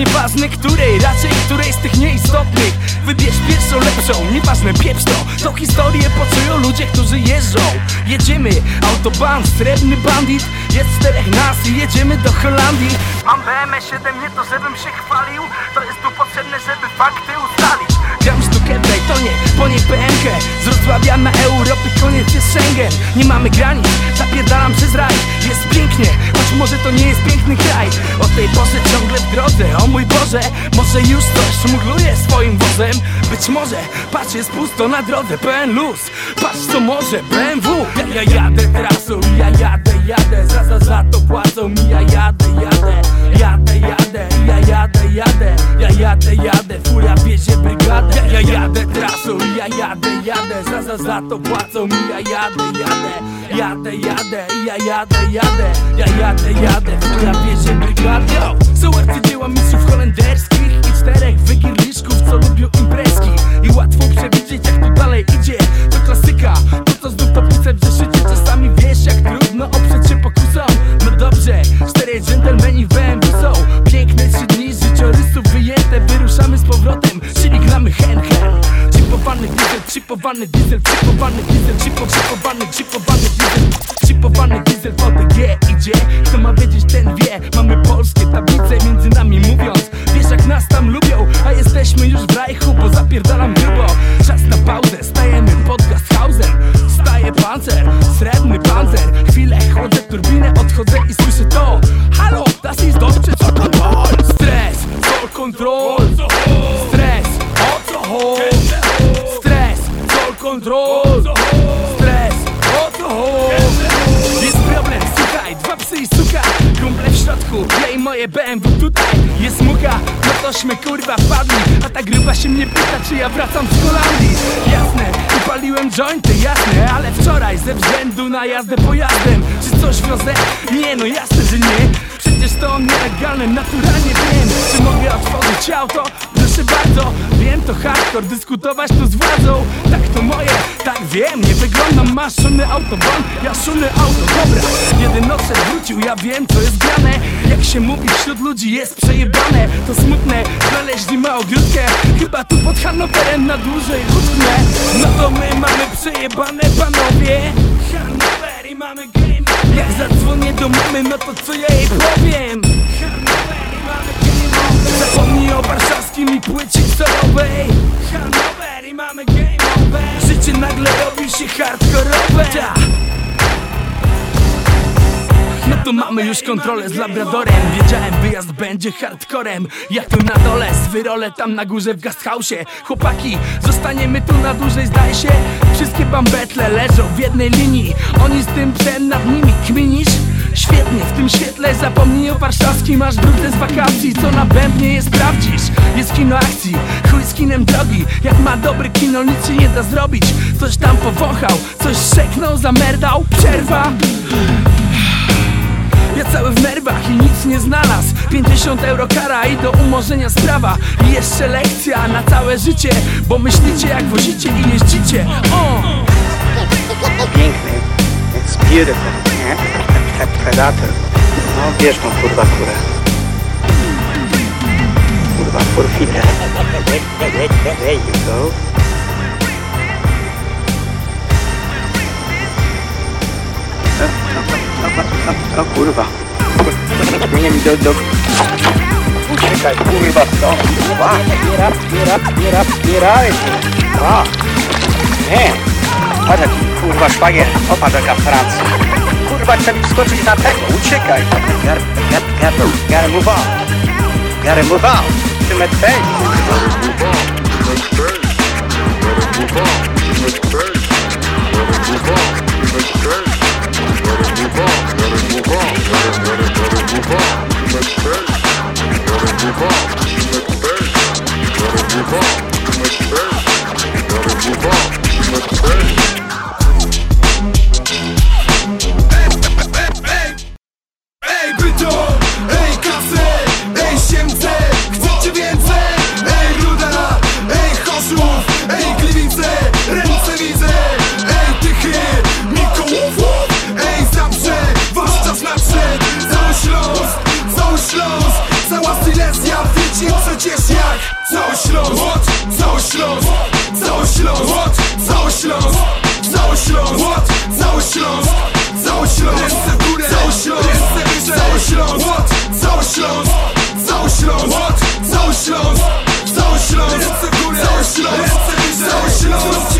nieważne której Raczej której z tych nieistotnych. Wybierz pierwszą lepszą, nieważne pieprz to. To historię poczują ludzie, którzy jeżdżą. Jedziemy, autobahn, srebrny bandit. Jest czterech nas i jedziemy do Holandii. Mam BMW 7, nie to żebym się chwalił. To jest tu potrzebne, żeby fakty PMK Z Wrocławia na Europy, koniec jest Schengen. Nie mamy granic, zapierdalam przez raj. Jest pięknie, choć może to nie jest piękny kraj. O tej porze ciągle w drodze, o mój Boże Może już coś szmugluje swoim wozem? Być może, patrz jest pusto na drodze. Pełen luz, patrz co może BMW Ja, ja jadę trasą, ja jadę, jadę. Za, za, za to płacą mi, ja jadę, jadę Jadę, jadę, ja jadę, jadę. Ja jadę, jadę, furia wiezie brygadę. Ja, ja jadę trasą, ja jadę, jadę. Za, za, za to płacą mi, ja jadę, jadę. Jadę, jadę, ja jadę, jadę. Ja jadę, jadę, furia wiezie brygadę. Są arcydzieła mistrzów holenderskich I czterech wygierliszków, co lubią imprezki. I łatwo przewidzieć jak tu dalej idzie. To klasyka, to co znów to pisać w zeszycie Czasami wiesz jak trudno dżentelmeni w BMW są Piękne trzy dni życiorysów wyjęte. Wyruszamy z powrotem, czyli gramy hen hen. Chipowany diesel, chipowany diesel, chipowany diesel, chipo, chipowany, chipowany diesel. Chipowany diesel w OTG idzie. Kto ma wiedzieć ten wie. Mamy polskie tablice między nami mówiąc. Wiesz jak nas tam lubią A jesteśmy już w rajchu, bo zapierdalam grubo Stres, o? Jest problem, słuchaj, dwa psy i suka Kumple w środku, ja moje BMW tutaj Jest mucha, no tośmy kurwa wpadli A ta gruba się mnie pyta, czy ja wracam z Holandii Jasne, paliłem jointy, jasne Ale wczoraj ze względu na jazdę pojazdem Czy coś wiozę? Nie, no jasne, że nie Przecież to nielegalne, naturalnie wiem Czy mogę otworzyć auto? Proszę bardzo, wiem to hardcore Dyskutować tu z władzą. Tak to moje, tak wiem Nie wyglądam, masz szumny autobahn Ja szumny auto, dobra. Jeden odszedł, wrócił, ja wiem co jest grane. Jak się mówi wśród ludzi jest przejebane. To smutne, znaleźliśmy ogródkę. Chyba tu pod Hanowerem na dłużej utknę No to my mamy przejebane panowie. Hanower i mamy game. Jak zadzwonię do mamy, no to co ja jej powiem? Hanower Zapomnij o warszawskim i płycie solowej Hanower i mamy game over. Życie nagle robi się hardkorowe. No to mamy już kontrolę z Labradorem. Wiedziałem wyjazd będzie hardcorem Ja tu na dole, swyrole tam na górze w gasthausie. Chłopaki, zostaniemy tu na dłużej zdaje się. Wszystkie bambetle leżą w jednej linii. Oni z tym psem nad nimi kminisz? Świetnie, w tym świetle zapomnij o warszawskim Masz brudne z wakacji, co na bębnie je sprawdzisz Jest kino akcji, chuj z kinem drogi Jak ma dobry kino, nic się nie da zrobić. Coś tam powąchał, coś szeknął, zamerdał Przerwa. Ja cały w nerwach i nic nie znalazł. 50 euro kara i do umorzenia sprawa. I jeszcze lekcja na całe życie Bo myślicie jak wozicie i jeździcie. O! Piękny. It's beautiful, nie? Pre- pre- Predator. No bierz tą kurwa kurę. Kurwa, forfite. There you go. O, o, o, o kurwa. Nie mi do, do... Uciekaj, kurwa, co? Kurwa. Get up, get up, get up, get up. Wow. Nie. Patrz jaki kurwa szwagier, popatrz jaka Francja. kurwa ten wskoczyć na tego, uciekaj. Gotta, gotta, gotta, gotta move on. Gotta move on. To face. Gotta move on. To face. Gotta move on. To face. Cały Śląsk Cały Śląsk Cały Śląsk Cały Śląsk Cały Śląsk Cały Śląsk Cały Śląsk Ręce w górę Cały Śląsk Cały Śląsk Cały Śląsk Cały Śląsk Cały Śląsk Cały Śląsk Cały Śląsk Cały Śląsk.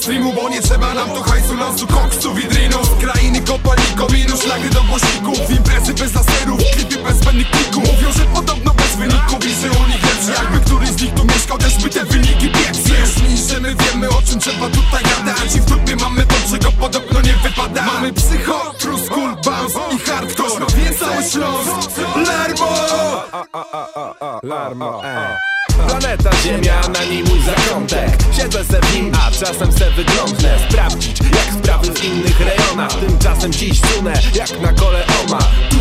Mainstreamu Bo nie trzeba nam tu hajsu, losu, koksu, widrinów krainy kopalni, kominu, szlagry do głośników Imprezy bez laserów, klipy bez zbędnych klików Mówią, że podobno bez wyników i że u nich lepszy Jakby któryś z nich tu mieszkał, też by te wyniki pieprzy Już mi, że my wiemy o czym trzeba tutaj gadać. I w dupie mamy to, czego podobno nie wypada. Mamy psycho, true school, bounce i hardcore. Więc cały Śląsk! Larmo, e. Planeta Ziemia, na niej mój zakątek Siedzę se w nim, a czasem se wyglądnę. Sprawdzić, jak sprawy w innych rejonach. Tymczasem dziś sunę, jak na kole oma. Tu,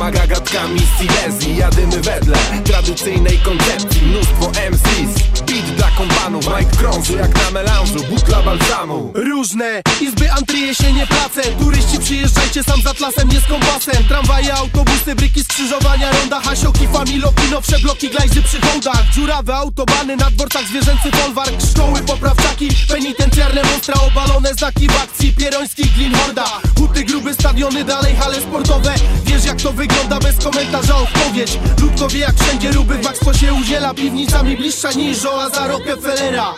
z paroma gagatkami z Silesii Jadymy wedle tradycyjnej koncepcji. Mnóstwo MCs, beat dla kompanów Mike krąży jak na melanżu, butla balsamu Różne izby, antryje się nie placę Turyści przyjeżdżajcie sam z atlasem, nie z kompasem. Tramwaje, autobusy, bryki, skrzyżowania Ronda, hasioki, familoki, nowsze bloki Glajzy przy hołdach, dziurawe autobany Na dworcach zwierzęcy folwark, szkoły, poprawczaki Penitencjarne monstra, obalone znaki w akcji Pieroński, glin, horda Huty, gruby, stadiony, dalej hale sportowe. Wiesz jak to wygląda, bez komentarza odpowiedź. Ludko wie jak wszędzie ruby, w Maxpo się udziela. Piwnicami bliższa niż oaza Rockefellera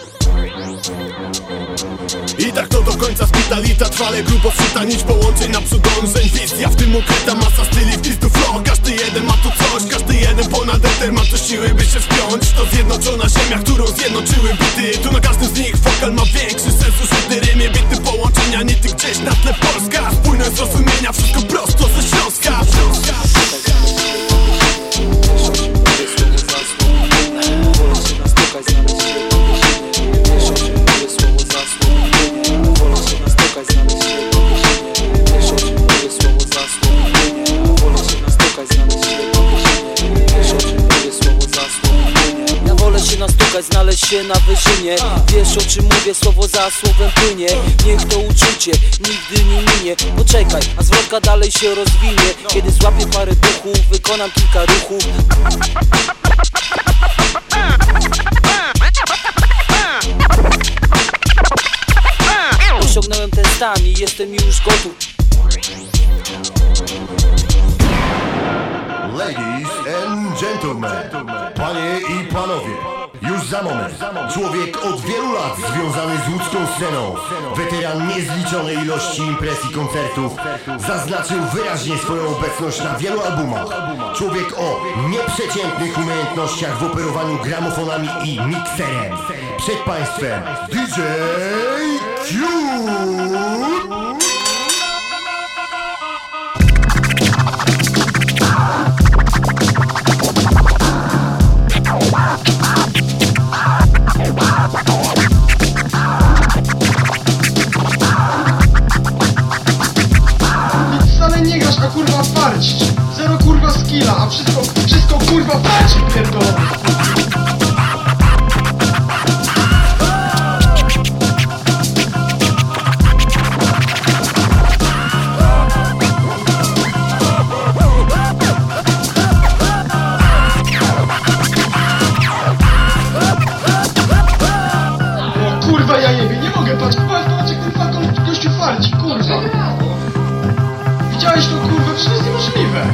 I tak to do końca spitalita Trwale grubo wszyta nić połączeń naprzód dążeń Wizja w tym ukryta masa styli w to flow. Każdy jeden ma tu coś, każdy jeden ponad eter Ma tu siły by się wspiąć To zjednoczona ziemia, którą zjednoczyły bity. Tu na każdym z nich wokal ma większy sens Użyty rymie, bity połączenia Nie ty gdzieś na tle Polska. Spójność zrozumienia, wszystko prosto ze Śląska nastukać, znaleźć się na wyżynie. Wiesz o czym mówię, słowo za słowem płynie. Niech to uczucie nigdy nie minie. Poczekaj, a zwrotka dalej się rozwinie. Kiedy złapię parę duchów, wykonam kilka ruchów. Osiągnąłem ten stan i jestem już gotów. Ladies and gentlemen, panie i panowie, już za moment, człowiek od wielu lat związany z łódzką sceną, weteran niezliczonej ilości imprez i koncertów, zaznaczył wyraźnie swoją obecność na wielu albumach. Człowiek o nieprzeciętnych umiejętnościach w operowaniu gramofonami i mikserem. Przed państwem DJ Q. mogę patrzeć, patrz, patrz, kurwa go- gościu farci, kurwa Widziałeś to kurwa? Przecież jest niemożliwe